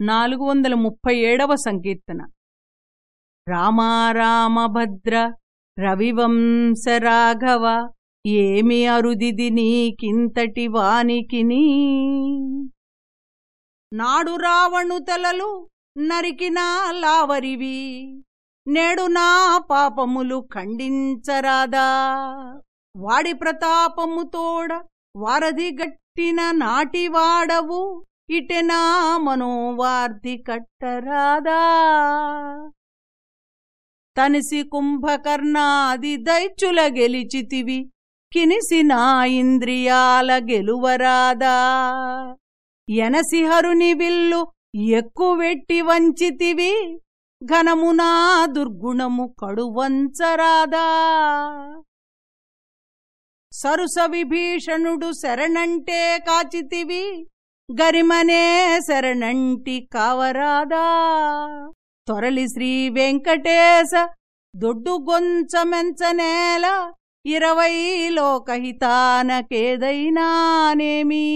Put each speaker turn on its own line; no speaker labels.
నాలుగు వందల ముప్పై ఏడవ సంకీర్తన. రామారామభద్ర రవివంశరాఘవ ఏమి అరుదిది నీకింతటి వానికిని. నాడు రావణు తలలు నరికినా లావరివి నేడు నా పాపములు ఖండించరాదా. వాడి ప్రతాపముతోడ వారధి గట్టిన నాటివాడవు ఇటెనా మనోవార్ధి కట్టరాదా తనిసి కుంభకర్ణాది దైత్యుల గెలిచితివి కినిసి నా ఇంద్రియాల గెలువరాదా. ఎనసిహరుని విల్లు ఎక్కువెట్టి వంచితివి ఘనమునా దుర్గుణము కడువంచరాదా. సరుస విభీషణుడు శరణంటే కాచితివి గరిమనే శరణంటి కావరాదా. తొరలి శ్రీ వెంకటేశ దొడ్డు గొంచమెంచనేల ఇరవై లోకహితానకేదైనానేమీ?